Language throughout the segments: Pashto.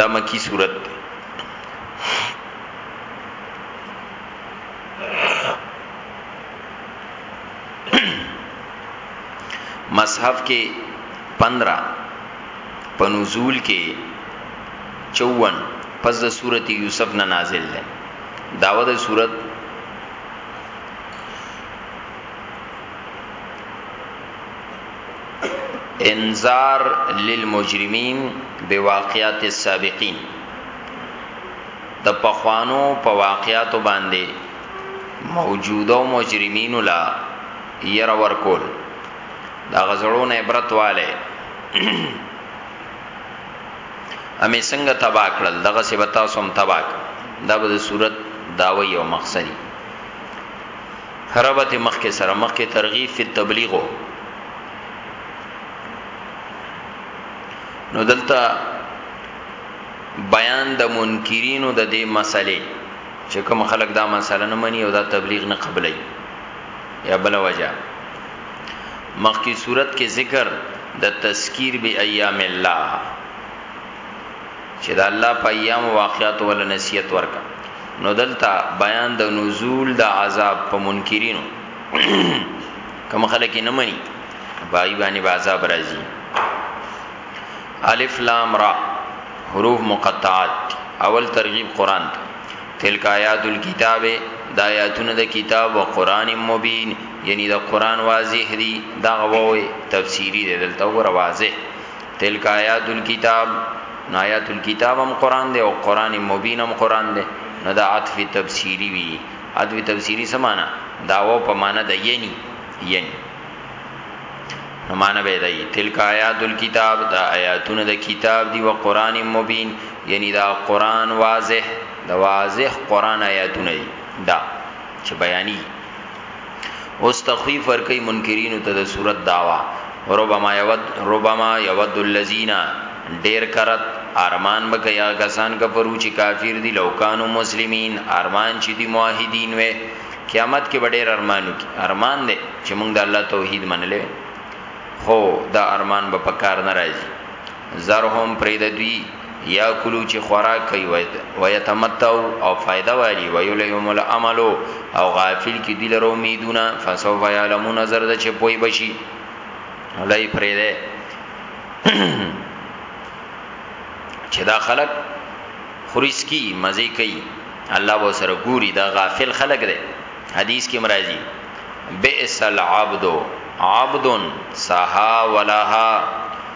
دا مکی صورت دی مصحف کې 15 په نزول کې 54 پس د سورت یوسف نه نازل ده داوه د سورت انذار للمجرمین بواقعات السابقین د پخوانو په واقعاتو باندې موجوده او مجرمین لا ير ورکول دا غزړونه عبرت والے امې څنګه تبا کړل دغه سی بتا سوم تبا دا به صورت داوی او مقصدی ربط مخکې سره مخکې ترغیب فی التبلیغ نو دلته بیان د منکرینو د دې مسلې چې کوم خلک دا مسله نه مني او دا تبلیغ نه قبلای یا بل وجہ مخکی صورت کې ذکر د تذکیر به ایام الله چې د الله په ایام واقعات ول نصیحت ورکا نو دلته بیان د نزول د عذاب په منکرینو کوم خلک نه مني بای باندې بازاب راځي الف لام را حروف مقطعات اول ترغیب قران ته تلک آیات الكتاب د آیاتونه د کتاب او قران مبین یعنی د قران واضح دی دا غووي تفسیری دی دلته ور واضح تلک آیات الکتاب نو آیات الکتاب هم قران دی او قران مبین هم قران دی نو دا عطف تفسیری وی عطف تفسیری سمانا دا و په معنا د یعنی یعنی نو معنا به دی تلک آیات الکتاب دا آیاتونه د کتاب دی او قران مبین یعنی دا قران واضح دا واضح قران آیاتونه دی دا چې بیانی اوس تخویف ورکی منکرینو ته د صورت دعوا ربما یود ربما یود الذین ډیر کرت ارمان بکیا کسان کفرو چې کافر دي لوکانو مسلمین ارمان چې دی موحدین وې قیامت کې ډیر ارمانو کې ارمان دې چې موږ د الله توحید منلې خو دا ارمان به پکار ناراضي زرهم پرې د دوی یا کلو چې خوراک کوي و یتمتو او فائدہ والی و یلهم العمل او غافل کی دی لرو امیدونه فسو یعلمون نظر د چې پوي بشي لای پرې ده چې دا خلق خریس کی مزه کوي الله به سره ګوري دا غافل خلق ده حدیث کې مرাজি بئس العبد عبد سها ولها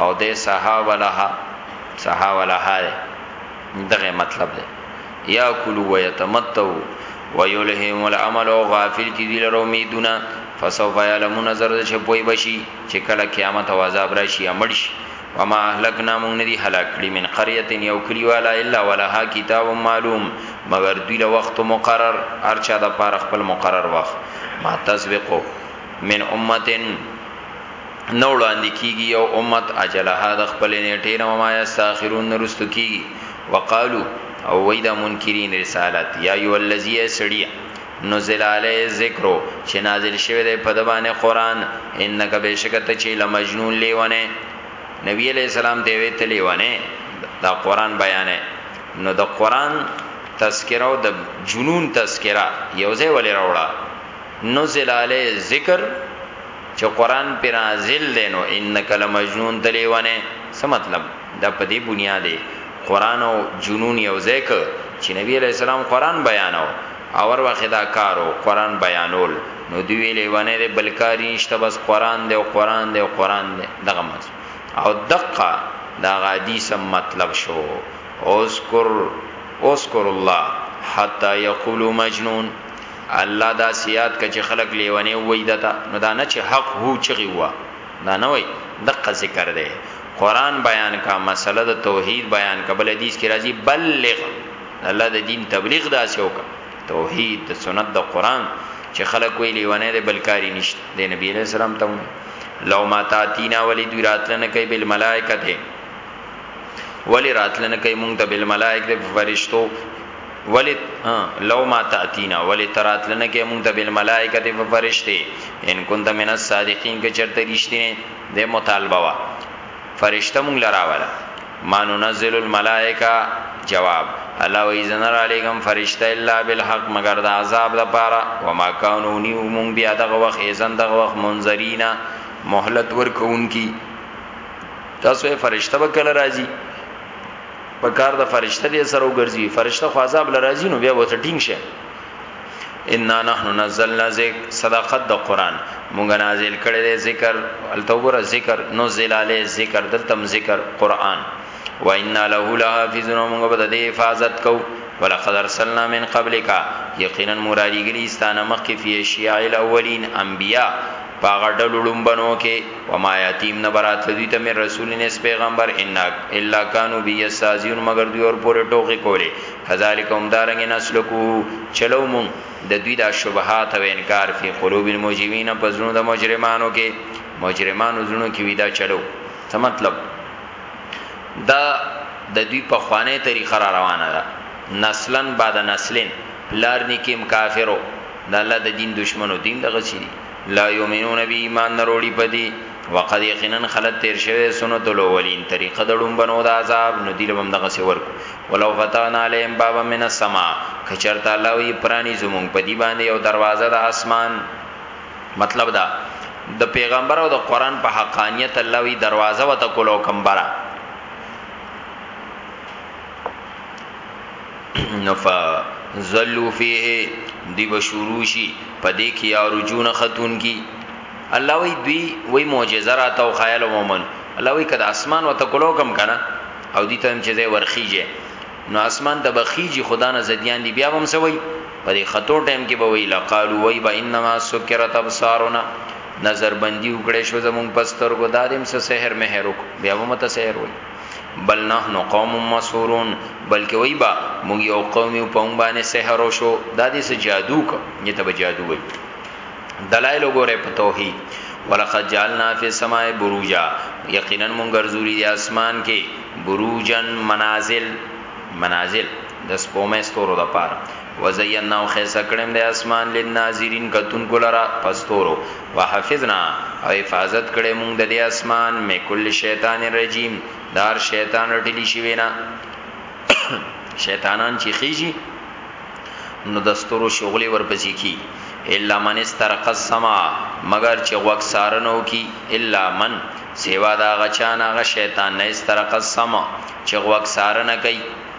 او د سها ولها سها ولها دغه مطلب دی یا کلو و یتمتو و یلهم العمل او غافل کی دی لرو امیدونه فسوف یعلمون نظر د شپوی بشی چې کله قیامت او عذاب راشي امړ شي وما اهلکنا مونږ ندی هلاک کړی من قريه یو کلی والا الا ولها کتاب معلوم مگر دوی له وخت مقرر ارچا د پار خپل مقرر وخت ما تسبقو من امتن نه وړاندې کیږي یو امت اجلها د خپل نیټې نه ما یستاخرون نرستو کیږي وقالو او وای دا منکرین رسالت یا ایو الذی سړیا نزل علی ذکرو چې نازل شوی دی په دبانې قران انک بشکته چې لمجنون لیونه نبی علی السلام دی وی تلیونه دا قران بیانې نو د قران تذکره او د جنون تذکره یو ځای ولې راوړه نزل علی ذکر چې قران پر نازل دی نو انک لمجنون ته لیونه څه مطلب دا په دې بنیاد دی قران او جنون یو ځای ک چې نبی علی السلام قران بیانو او ور واخه دا کارو قران بیانول نو دی ویلې ونه دی بلکاری نشته بس قران دی او قران دی او قران دی دغه مز او دقه دا حدیث مطلب شو اذکر اذکر الله حتا یقول مجنون الله دا سیاد که چې خلق لیونی ووی دته نو دا نه چې حق هو چغی ووا دا نه وای دقه ذکر ده قران بیان کا مسله د توحید بیان کا بل حدیث کی راضی بلغ الله د دین تبلیغ دا سیو کا توحید د سنت د قران چې خلق وی لیونی ده بلکاری نشت د نبی علیہ السلام تم لو ما تاتینا ولی دوی راتلنه کوي بل ملائکه ته ولی راتلنه کوي مونږ ته بل ملائکه فرشتو ولی لو ما تاتینا ولی ترات لنه کې مونږ ته بل ملائکه دی په فرشته ان كنت من الصادقین کې چرته رښتینه د مطالبه وا فرشته مونږ لراواله ما ننزل الملائکه جواب الله وی زنر علیکم فرشته الا بالحق مگر د عذاب لپاره وما كانوا نیو مونږ بیا دغه وخت ایزن دغه وخت منذرینا مهلت ورکون کی تاسو فرشته وکړه راځي په کار د فرشته دې سره وګرځي فرشته خو عذاب لراځي نو بیا وته ټینګ شه ان نحن نزلنا ذکر صداقت د قران مونږ نازل کړي دې ذکر التوبره ذکر نو زلاله ذکر دلتم ذکر قران و ان له لحافظون مونږ به د حفاظت کو ولقد ارسلنا من قبلك یقینا مرادی گلی استانه مخکې فی شیاع الاولین انبیاء پاغه ډلو لومبنو کې وما یاتیم نبرات دوی ته من رسول نس پیغمبر ان الا کانوا بی یستازیون مگر دوی اور پورې ټوکی کوله کذالک هم دارنګ نسلکو چلو مون د دوی دا شبهات او انکار فی قلوب المجرمین پزړو د مجرمانو کې مجرمانو زړونو کې ویدا چلو څه مطلب دا د دوی په خوانه طریقه را روانه ده نسلن بعد نسلن پلار نیکیم کافرو د الله د دین دشمنو دین دغه چی لا یومنون بی ایمان نروړي پدی وقد یقینا خلت تیر شوه سنت الاولین طریقه دړم بنو د عذاب نو دیل بم دغه سی ورک ولو فتحنا علیهم بابا من السما کچرتا الله وی پرانی زمون په دی باندې یو دروازه د اسمان مطلب دا د پیغمبر او د قران په حقانیت الله وی دروازه وته کولو کمبره نفا زلو فيه دی بشوروشی پدې کې یا رجون خاتون کی الله وی دوی وی معجزه را تو خیال ومن الله وی کدا اسمان وت کولو کم کنه او دي ته چې زه ورخیږي نو اسمان ته بخیږي خدا نه زديان دي بیا هم سوي په دې خطو ټیم کې به وی لقالو وی با انما سکرت ابصارنا نظر بندي وکړې شو زمون پستر کو دادم سه سحر مهرک بیا هم ته سحر وی بل نحن قوم مسورون بلکې وای با موږ یو قوم یو په باندې سحر شو دا دې سه جادو کو یې ته جادو وای دلایل وګوره په توحید ولقد جعلنا فی السماء بروجا یقینا مونږ ګرځولي د اسمان کې بروجن منازل منازل د سپومې ستورو د پاره وزینا او خیسه کړم د اسمان لناظرین کتون کولرا پستورو وحفظنا او حفاظت کړی مونږ ددې اسمان مې کل شیطان رجیم دار شیطان رټلی شوی نه شیطانان چې خیجی نو دستورو شغلی ورپسی کی الا من استرق السما مگر چې غوږ سارنو کی الا من سیوا دا غچان هغه شیطان نه استرق السما چې غوږ سارنه کوي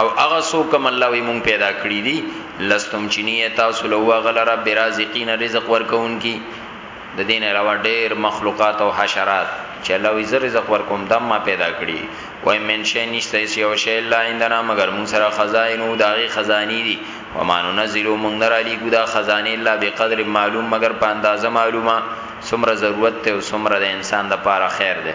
او هغه سو کوم الله وی مونږ پیدا کړی دي لستم چینی تاسو له وغلره برازقین رزق ورکون کی د دین علاوه ډیر مخلوقات او حشرات چې الله وی زر رزق ورکوم دم ما پیدا کړی وای من شی نشته سی او شی الا عندنا مگر مون سره خزائن او داغي خزانی دي و ما ننزل مون نر علی ګدا خزانه الا بقدر معلوم مگر په اندازه معلومه سمره ضرورت ته او سمره د انسان د پاره خیر ده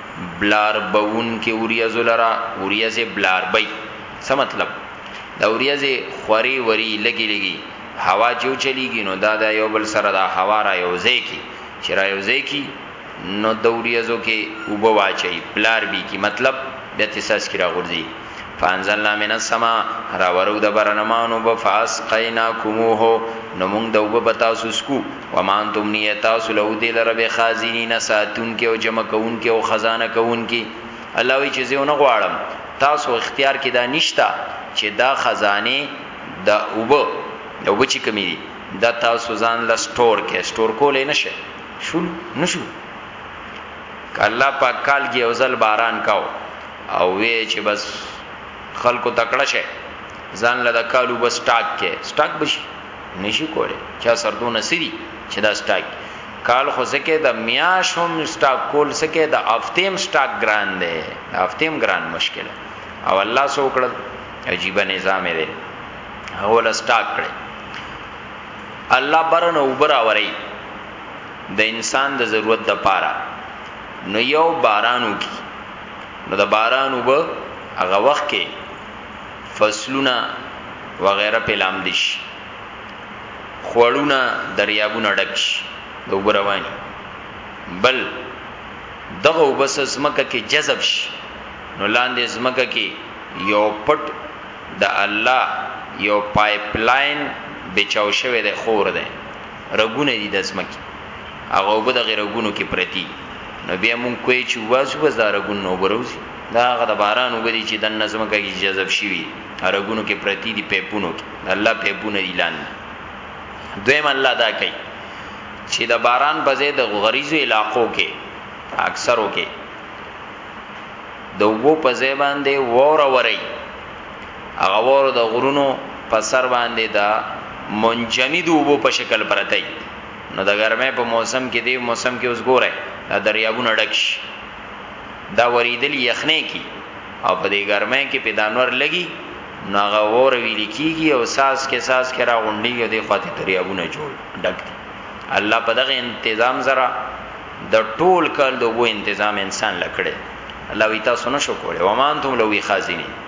بلاربوونکې وريځو لره وريځې بلاربوي څه مطلب دا وريځې خورې وري لګي لګي هوا چې وچليږي نو دا د یو بل سره دا هوا را یو ځای کی چې را یو ځای کی نو د وريځو کې وبواچي بلاربي کی مطلب بیا تساس کی را غورځي فانزلنا من السما راورو د برنمانو به فاس قینا کومه نو موږ د وب بتا سسکو ومان تم نیتا سلو دل رب خازنین ساتون کې او جمع کون کې او خزانه کون کې الله وی چې زه نه غواړم تاسو اختیار کې دا نشتا چې دا خزانه د وب د وب چې کمی دي دا تاسو ځان لا سٹور کې سٹور کولې نشه شول نشو الله پاک کال کې اوزل باران کاو او وی چې بس خلکو تکړه شه ځان لدا کالو بس سٹاک کې سٹاک بشي نشي کوله چا سردونه سری چې دا سٹاک کال خو سکه د میاشوم سٹاک کول سکه د افتیم سٹاک ګران دی افتیم ګران مشکل او الله سو کړل عجیب نظام دی اول سٹاک کړي الله برنه وبرا وري د انسان د ضرورت د پاره نو یو بارانو کی نو د باران وبه هغه وخت کې فصلونه وغیره په لامد شي خوړونه دریابونه ډک شي د وبرواني بل دغه وبس زمکه کې جذب شي نو لاندې زمکه کې یو پټ د الله یو پایپ لاین بچاو شوی د خور ده رګونه دي د ځمکې هغه اوبه د غرګونو کې پرتی نو بیا مونږ کوی چې واسو بس دا رګون نو بروزي دا هغه د باران اوبه دي چې د نظم کې جذب شي وي رګونو کې پرتی دي پیپونو کې الله پیپونه دي لاندې دویم الله دا کوي چې د باران په ځای د غریزو علاقو کې اکثرو کې د وو په ځای باندې وور وري هغه واوره د غرونو په سر باندې د منجمد اوبو په شکل پرته وي نو د ګرمۍ په موسم کې دی موسم کې اوس ګوره دا دریابونه ډک شي دا وریدل یخنې کی او په دې ګرمۍ کې په دانور لګي نو هغه وور ویل کیږي او ساس کې ساس کې را غونډي او د خاطر دریابونه جوړ ډک دي الله په دغه تنظیم سره د ټول کال دوه تنظیم انسان لکړي الله وی تاسو نشو کولای ومان تم لوی خازنی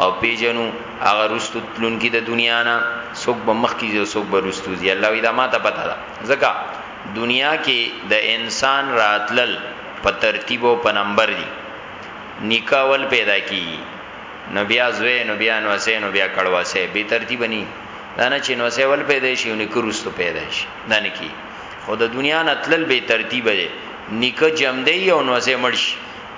او پیژنو هغه رستو تلونکي د دنیا نه څوک به مخکې ځي او څوک به رستو ځي الله وی دا ما ته پته ده ځکه دنیا کې د انسان راتلل په ترتیب او په نمبر دي نکاح ول پیدا کی نو بیا زوی نو بیا نو سه نو بیا کړوا سه به ترتیب نه دا نه چې نو سه ول پیدا شي نو کرستو پیدا شي دا نه کی خو د دنیا نه تلل به ترتیب دي نکاح جمع دی او نو سه مرشي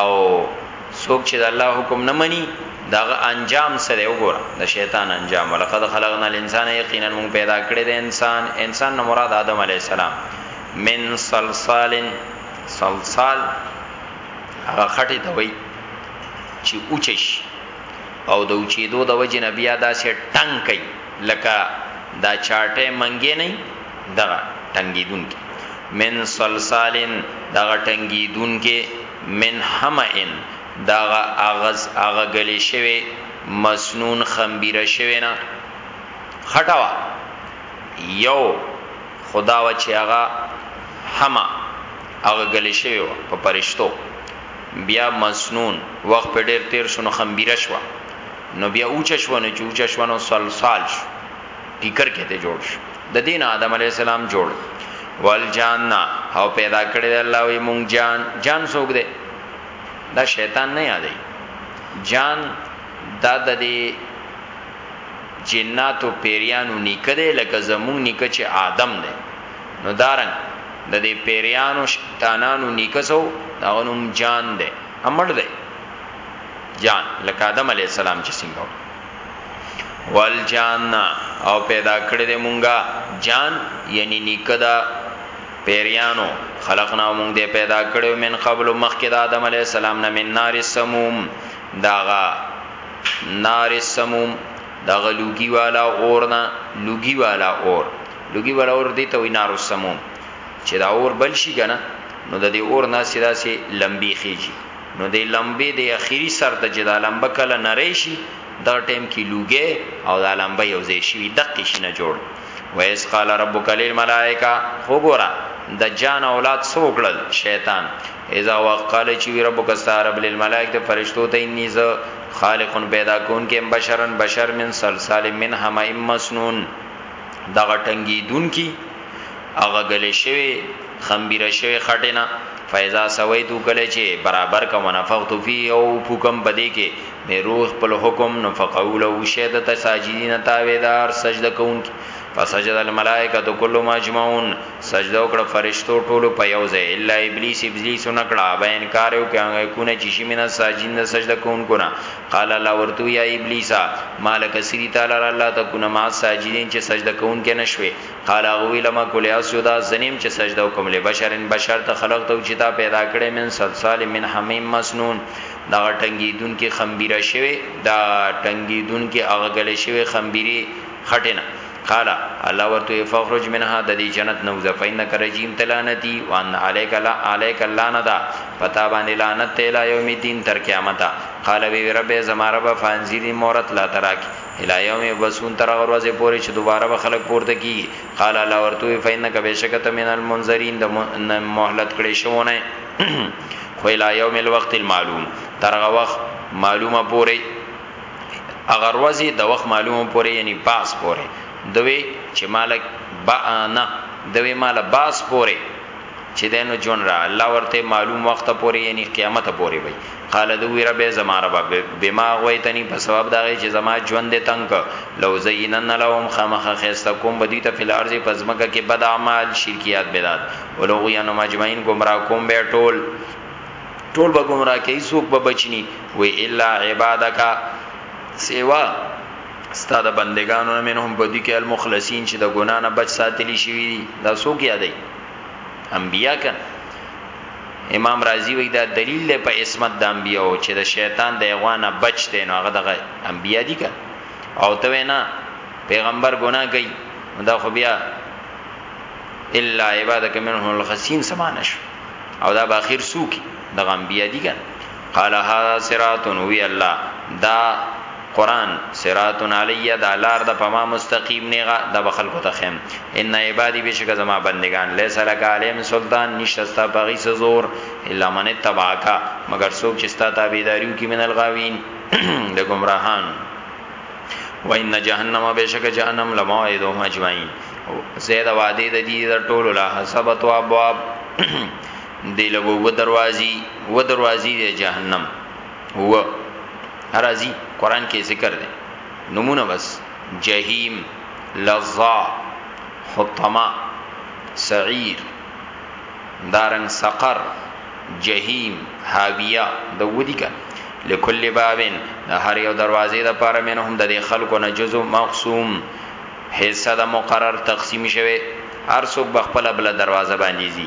او څوک چې د الله حکم نه مني داغه انجام سره وګوره د شیطان انجام ولقد خلقنا الانسان یقینا مون پیدا کړی د انسان انسان نه مراد آدم علی السلام من صلصال صلصال هغه خټه دوی چې اوچش او د اوچیدو د وجه نبیا داسې ټنګ کوي لکه دا چاټه منګې نه دغه ټنګیدون کی من صلصال دغه ټنګیدونکې من حمئ دغه اغز اغه ګلی شوی مسنون خمبیره شوی نه خټوا یو خدا و چې هغه حما هغه ګلی شوی و په پرشتو بیا مسنون وخت په ډیر تیر شنو خمبیره شو نو بیا اوچ شو نو چوچ شو نو صلصال شو ټیکر کې ته جوړ شو د دین آدم علی السلام جوړ ول جان او پیدا کړی الله وی مونږ جان جان سوګ دی دا شیطان نه یادې جان دا د دې جناتو پیریانو نیکده لکه زمونږ نیکه چې آدم دی نو دارن د دې پیریانو شیطانانو نیکسو دا غنوم جان دی امړ دی جان لکه آدم علی السلام چې څنګه والجان او پیدا کړی دی مونږه جان یعنی نیکه دا پیریانو خلقنا مونږ دی پیدا کړو من قبل مخکې د آدم علی السلام نه من نار سموم داغا نار سموم داغا لوګي والا اورنا لوګي والا اور لوګي والا اور دی ته وی نار سموم چې دا اور بل شي کنه نو د دې اور نه سیدا سي لمبي خيږي نو د لمبې د اخیري سر ته چې دا لمبه کله نری شي دا ټیم کې لوګې او دا لمبه یو ځای شي دقې شي نه جوړ ویس قال ربک للملائکه وګوره د جان اولاد سوکړل شیطان اذا وقال چې ربک استعرب للملائکه فرشتو ته انی ز خالق پیدا کون کې بشرن بشر من سلسال من حمیم مسنون دغه ټنګي دن کی هغه ګلې شوې، خمبیره شوې خټې نه، فاذا سویتو کله چې برابر کړم ونفخت فیه او وپوکم په دې کې د روح خپل حکم نو فقعو له شی ده ته ساجدین تابعدار سجده کوونکي فسجد الملائکة کلهم اجمعون سجده وکړه فرشتو ټولو په یو ځای الا ابلیس ابلیس ونکړه ابا انکار یې وکړ ان یکون چې شي من الساجدین د سجده کوونکو نه قال الله ورته یا ابلیسه ما لکه څه دي تا لره الله تکونه مع الساجدین چې سجده کوونکی نه شوې قال اوی لما کول اسودا زنیم چې سجده وکم له بشرن بشر ته خلق ته چې تا پیدا کړې من سلسال من حمیم مسنون دا ټنګیدون کې خمبیره شوی دا ټنګیدون کې اغګل شوی خمبيري خټنه قال الله ورته فخرج منها د دې جنت نو ز فین کرجیم تلانتی وان علیک لا علیک اللعنه دا پتا باندې لعنت ته لا یوم الدین تر قیامت قال وی رب زما رب فانزیری مورت لا تراکی الی یوم یبسون تر هغه ورځې پورې چې دوباره به خلک پورته کیږي قال الله ورته فینک بشکت من المنذرین د مهلت کړي شونه خو الی یوم الوقت المعلوم تر هغه وخت معلومه پورې اگر ورځې د وخت معلومه پورې یعنی باس پورې دوی چې مالک با نه دوی مال باس پورې چې دینو جون را الله ورته معلوم وخت پورې یعنی قیامت پورې وي قال دو وی رب زما رب بما غویتنی په سبب دا غي چې زما ژوند دې تنگ لو زینن لهم خامخ خستکم بدی ته فل ارض پزمکه کې بد اعمال شرکیات بدعت ولو غیانو مجمعین گمراه کوم به ټول ټول به گمراه کوي څوک به بچنی وی الا عبادک سیوا ستا د بندگانو منهم په دې کې المخلصین چې د ګنا نه بچ ساتلی شوی دي دا څوک یادای انبیا کن امام رازی وی دا دلیل په اسمت د انبیا او چې د شیطان د اغوانه بچ دی نو هغه دغه انبیا دي کن او ته نه پیغمبر ګنا کوي دا خو بیا الا عبادک منهم الخسین سمانه شو او دا به اخر سوکی د غنبیا دي کن قال هذا صراط وی الله دا قرآن صراط علی دا لار د پما مستقیم نیغه د بخل کو تخم ان عبادی بشک زما بندگان لیس لک علیم سلطان نشستا بغی زور الا من تبعک مگر سوک چستا تابعداریو کی من الغاوین د گمراهان و ان جهنم بشک جهنم لموعدهم اجمعین زید وعده د دې در ټولو لا حسبت او ابواب دی لګو و دروازې و دروازې د جهنم هو راځي قران کې ذکر دی نمونه بس جهنم لظا حطما سعیر دارن سقر جهنم حاویه د ودی کا لکل بابن د هر یو دروازې د پاره منهم د خلکو نه جزو مقسوم حصہ د مقرر تقسیم شوه هر څوک بخپل بل دروازه باندې زی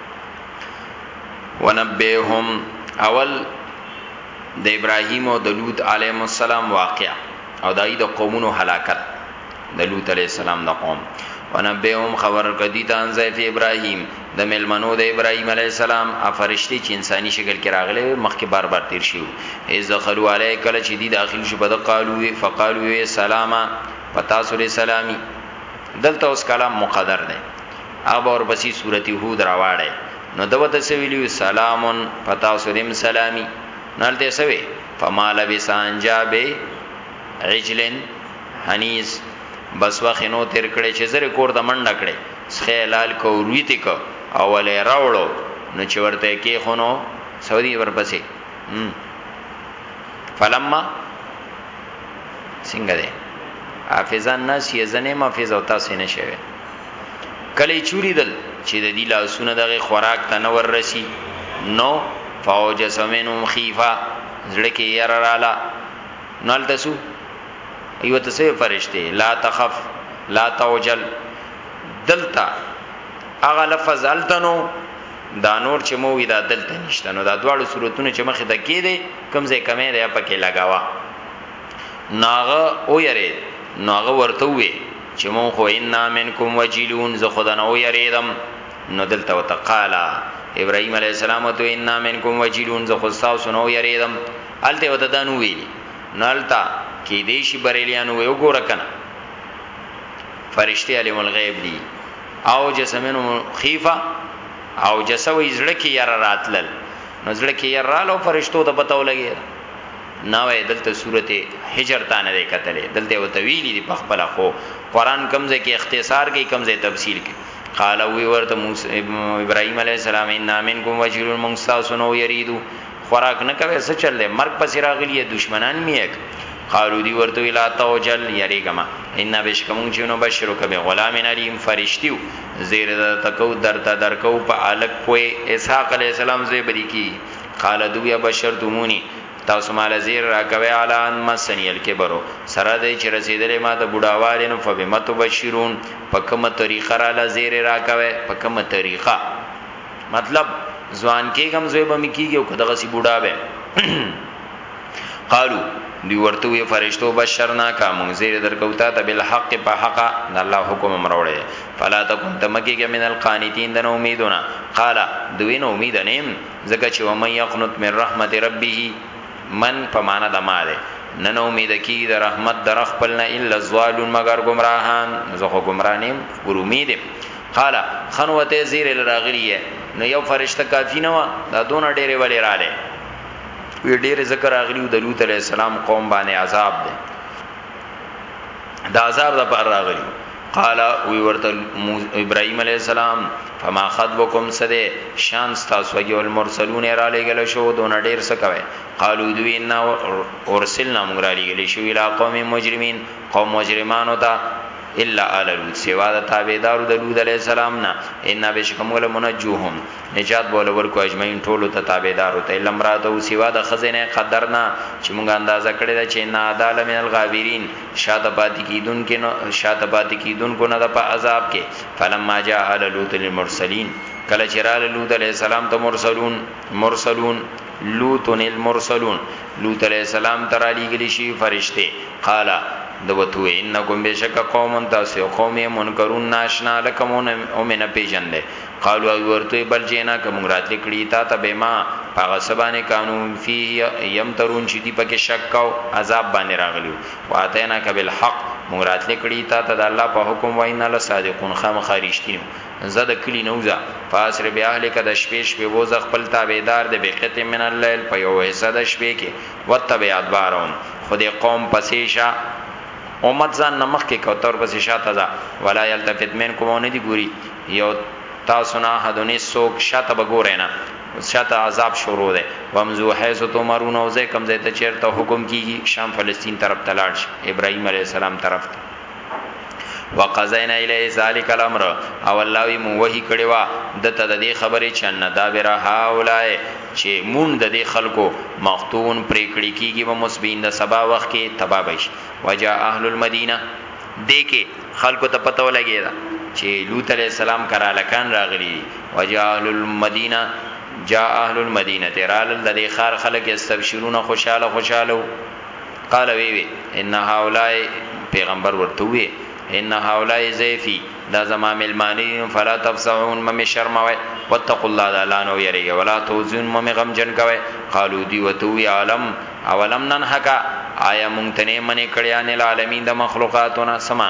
ونبئهم اول د ابراهیم او د لوط علیهم السلام واقع او دای د قومونو هلاکت د لوط علیه السلام د قوم ونبئهم خبر کدی ته انځه فی ابراهیم د ملمنو د ابراهیم علی السلام افرشتي چې انساني شکل کې راغلي مخکې بار بار تیر شو از دخلوا علی کله چې دی داخل شو بد قالو فقالو سلاما پتا سره سلامي دلته اوس کلام مقدر دی هغه اور پسې سورت یهود راواړی نو دوته سویلی سلامون پتا سورم سلامی نالته سوی فمال بسان جابه عجلن حنیز بس وخنو تیر کړي چې زره کور د منډه کړي سخه لال کو رویتی کو اوله راوړو نو چې ورته کې خونو سعودي ورپسې فلما څنګه ده حافظان ناس یې زنه محافظ او تاسو نه شوي کله چوری دل چې د دې لاسونه دغه خوراک ته نه ورسی نو فوج سمنهم خیفه زړه کې ير رااله نو التسو ایو ته سه فرشته لا تخف لا توجل دلتا اغه لفظ التنو دا نور چې مو وی دا دلته نشته نو دا دواړو صورتونو چې مخه د کې دي کم ځای کمې ده پکې لگاوا ناغه او یری ناغه ورته وی چې مونږ خو انا منکم وجلون زه خدا نه ویریدم نو دلته وتقالا ابراهيم عليه السلام ته انا منکم وجلون زه خو تاسو نه ویریدم الته وته دا نو ویلی نالتا کې دې شي بریلیانو یو ګور کنه فرشتي علم الغیب دي او جسمنو خيفه او جسوي زړه کې یار راتلل نو زړه کې یار رالو فرشتو ته پتو لګي نوې دلته سورته حجر ته نه کتلې دلته وتویلی دی په خپل خو قران کمزې کې اختصار کې کمزې تفصیل کې قال وی ورته ابراهيم عليه السلام ان منکم وجل منصاصن يريدو خوراک نه کوي څه چل دی مرګ پس راغلی دشمنان میک قالو دی ورته لا توجل یریګما ان بشکم جنو بشرک به غلام علیم فرشتیو زیر تکو درته درکو په الک کوی اسحاق علی السلام زی بری کی قال دو یا بشر دمونی تاسو مال زیر راکوي اعلان مسنی الکبرو سره دی چې رسیدلې ما ته بډاوالې نو فبمت بشیرون په کومه طریقه را لزیر راکوي په کومه طریقه مطلب ځوان کې کم زوی به مکیږي او کداغه سی بډا به قالو دی ورته وی فرشتو بشرنا کا مون زیر درکوتا ته بالحق په حق د الله حکم امروړې فلا تکون تمکیګه من القانتین د امیدونه قال دوی نو امید نیم ځکه چې ومن یقنط من رحمت ربه من په معنا د ما ده نه نو امید کی د رحمت در خپل نه الا الظالون مگر گمراهان زه خو گمراه نیم ور امید قال خنوته زیر لراغلیه نو یو فرشته کافی نه و دا دون ډیره ولی رااله وی ډیره ذکر اغلی د لوط علی السلام قوم باندې عذاب ده دا عذاب د پر راغلی قال وی ورته ابراهيم عليه السلام فما خطبكم سده شان تاسو کې المرسلون را لګل شو دون ډیر څه کوي قالو دوی ان اورسلنا موږ را لګل شو الى قوم مجرمين قوم مجرمانو ته الا آل لوط سوا د تابعدارو د لوط علی السلام نه ان بشکم ول منجوهم نجات بوله ورکو اجمعین ټولو ته تابعدارو ته الا امراته سوا د خزینه قدرنا چې موږ اندازه کړی دا چې ان عدالت من الغابرین شاته پاتې کیدونکو نه شاته پاتې کیدونکو نه د په عذاب کې فلما جاء ال لوط للمرسلین کله چې را لوط علیہ السلام ته مرسلون مرسلون لوط المرسلون لوط علیہ السلام تر علی گلی شي فرشته قال دوتو انکم بشک قوم تاسو قوم منکرون ناشنا لکمون او من پیجن له قالوا ورته بل جینا کوم رات لیکړي تا ته به ما هغه سبانه قانون فی یمترون چې دی پکې شک کاو عذاب باندې راغلیو واتینا کبل حق مونږ رات لیکړي تا ته د الله په حکم وینا له صادقون خام خارشتینو زه د کلی نوزا فاسر بیا اهل کده شپې شپې ووز خپل تابعدار د بقیت من الليل په یو حصہ د شپې کې وتبع ادبارهم خدای قوم پسې شه امت ځان نمخ کې کوتر پسې شاته ځه ولا یلتفت منکم نه دی ګوري یو تاسو نه حدونی سوک شاته بګورئ نه شاته عذاب شروع ده ومزو حیث تمرون او زه کم زیت چیرته حکم کیږي شام فلسطین طرف تلاړ شي ابراهیم علی السلام طرف ته وقزینا الیه ذالک الامر او الله وی مو وحی کړي وا د ته د دې خبرې چن دا برا هاولای چې مون د دې خلکو مختون پریکړی کیږي و مسبین د سبا وخت کې تبابش وجا اهل المدینه دې کې خلکو ته پته ولګی دا چې لوط علی السلام کرا لکان راغلی وجاء اهل المدینه جاء اهل المدینه ترال د دې خار خلک استبشرون خوشاله خوشاله قال وی وی ان هؤلاء پیغمبر ورته وی ان هؤلاء زیفی دا زما ملمانی فلا تفسعون مم شرموي واتقوا الله لا نو یریږي ولا توزون مم غم جن کوي قالو دی وتوی عالم اولم ننهک آیا مونږ ته نه منې کړی عن العالمین د مخلوقاتو نه سما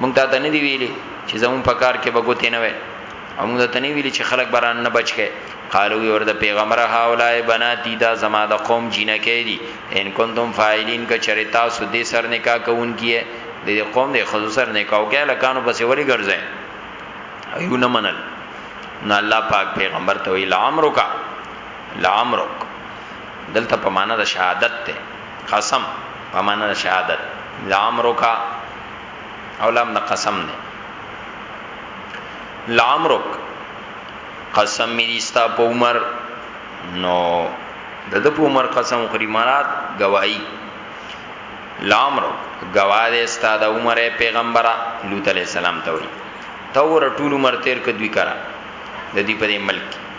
مونږ ته ته نه دی ویلي چې زمون په کار کې بګوتې نه وي او مونږ ته نه ویلي چې خلک بران نه بچ کې قالو وی ورته پیغمبر هاولای بناتی دا زما د قوم جنکه دی ان کنتم فاعلین ک چر تاسو دې سر نکاح کوون کیه د قوم د خزو سر نکاح او کله کانو بس ولی ګرځي ایو نه منل نو الله پاک پیغمبر ته وی لامرک لامرک دلته په معنا د شهادت ته قسم په معنا د شهادت لامرک او لام د قسم نه لامرک قسم می دیستا په عمر نو د د په عمر قسم خوري مراد گواہی لامرو گواه دې ستا د عمر پیغمبره لوط علی السلام ته وي تو ور ټول عمر تیر ک دوی کرا د دې په ملک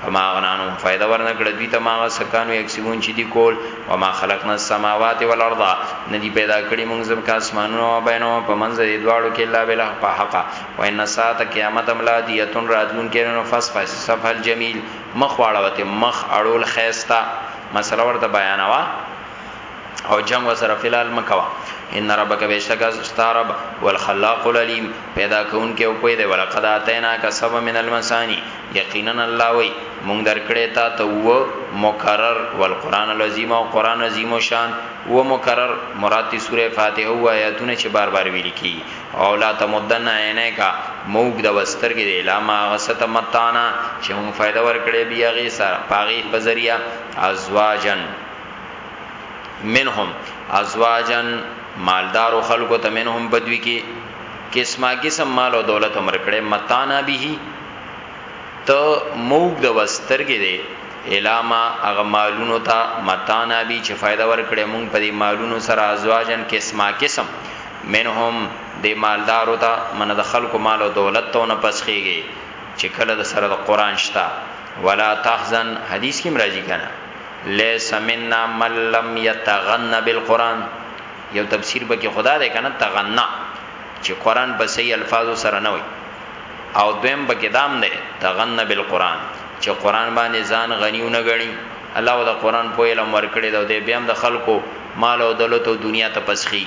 فما غنانو فائدہ ورنکړه دوی ته ماغه سکانو یکسبون چې دی کول و ما خلقنا السماوات والارض ندی پیدا کړی موږ زم کا اسمانونو او بینو په منځ دی دواړو کې الله بلا په حق و ان ساعت قیامت املادیتون راتلون کې نو فس فس صف الجمیل مخ واړه وته مخ اړول خيستا مسله ورته بیانوا او جنگ وسره فلال مکوا ان ربک بیشک استرب والخلاق العلیم پیدا کون کې او په دې ولقد اتینا کا سب من المسانی یقینا الله وی مونږ درکړې تا ته و مکرر والقران العظیم او قران عظیم شان و مکرر مراد دی سوره فاتحه او آیاتونه چې بار بار ویل کی او لا تمدن عینه کا موږ د وسترګې د علامه غسته متانا چې مونږ فائدہ ورکړې بیا غي سره پاغي په ذریعہ ازواجن منهم ازواجن مالدار او خلکو ته منهم بدوی کې قسمه قسم مال او دولت عمر کړي متانا به ته موګ د وسترګې دی الاما اغه مالونو ته متانا به چې فائدہ ور کړي مونږ په دې مالونو سره ازواجن قسمه قسم منهم د مالدارو ته من د خلکو مال او دولت ته نه پسخيږي چې کله د سره د قران شتا ولا تحزن حدیث کې راځي کنه ليس منا من لم يتغنى بالقران يو تفسير بکی خدا ده کنه تغنا چې قران په صحیح الفاظو سره نه وي او دویم بکی دام ده تغنا بالقران چې قران باندې ځان غنیو نه غني الله د قران په علم ورکړي دا د بیا د خلکو مال او دولت او دنیا ته پسخي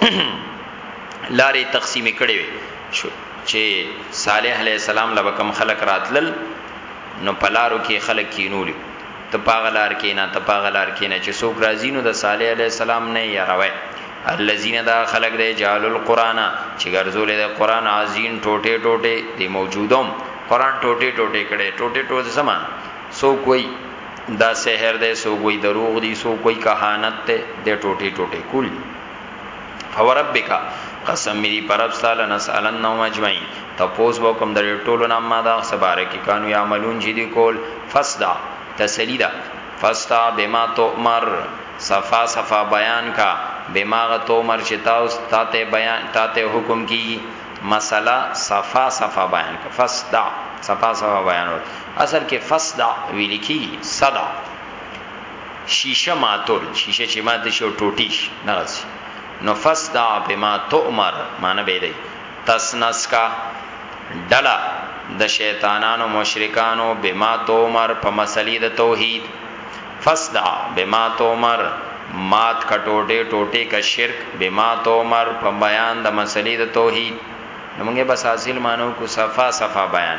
لارې تقسیم کړي وي چې صالح علی السلام لبکم خلق راتلل نو پلارو کې خلق کینولیو ته پاغلار کې نه ته پاغلار کې نه چې څوک راځي نو د صالح علی السلام نه یاروي الذين دا خلق دی جعل القرآن چې ګرځول دی قرآن عظیم ټوټه ټوټه دی موجودم قرآن ټوټه ټوټه کړي ټوټه ټوټه زمان سو کوئی دا سحر دی سو کوئی دروغ دی سو کوئی کهانت ته د ټوټه ټوټه کول فوربک قسم مری پرب سال نسالن نو مجمعین تپوس وکم در ټولو نام ما دا خبره کی کانو یعملون جدی کول فسدا تسلیدا فستا بما تؤمر صفا صفا بیان کا بما غتومر چې تاسو تاته بیان تاته حکم کی مسله صفا صفا بیان کا فسدا صفا صفا بیان اصل کې فصدع ویل کیږي صدع شیشه ماتول شیشه چې ماته شو ټوټی شي نغسی نو فصدع بما تؤمر معنی به دی تسنس کا ډلا د شیطانانو مشرکانو بما تؤمر په مسلې د توحید فصدع بما تؤمر مات کټوټه ټوټه کا شرک بما تؤمر په بیان د مسلې د توحید نو موږ بس حاصل مانو کو صفا صفا بیان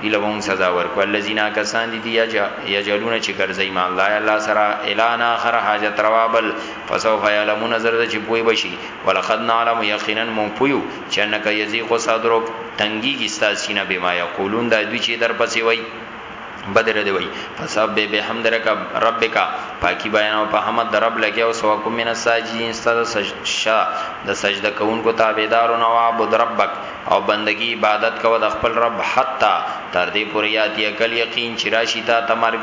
دی له به مونږ سزا ورکو الذین هغه کسان دي دي یجعلون چې ګرځي مع الله الله سره اعلان اخر حاجت روا بل فسوف یعلمون زرد چې پوي بشي ولقد نعلم یقینا مون پویو چې انک یزیق صدرک تنګي کیستا سینه بما یقولون دا دوی چې در پسې وای بدر دی وای فسب بحمد رک ربک پاکی بیان او په حمد در رب لګیا او سوا کوم من ساجین ستاسو سجدا د سجده کوونکو تابعدارو نو عبد ربک او بندګی عبادت کوه د خپل رب حتی تر دې پورې یاتیه کل یقین چې راشي تاته مرګ.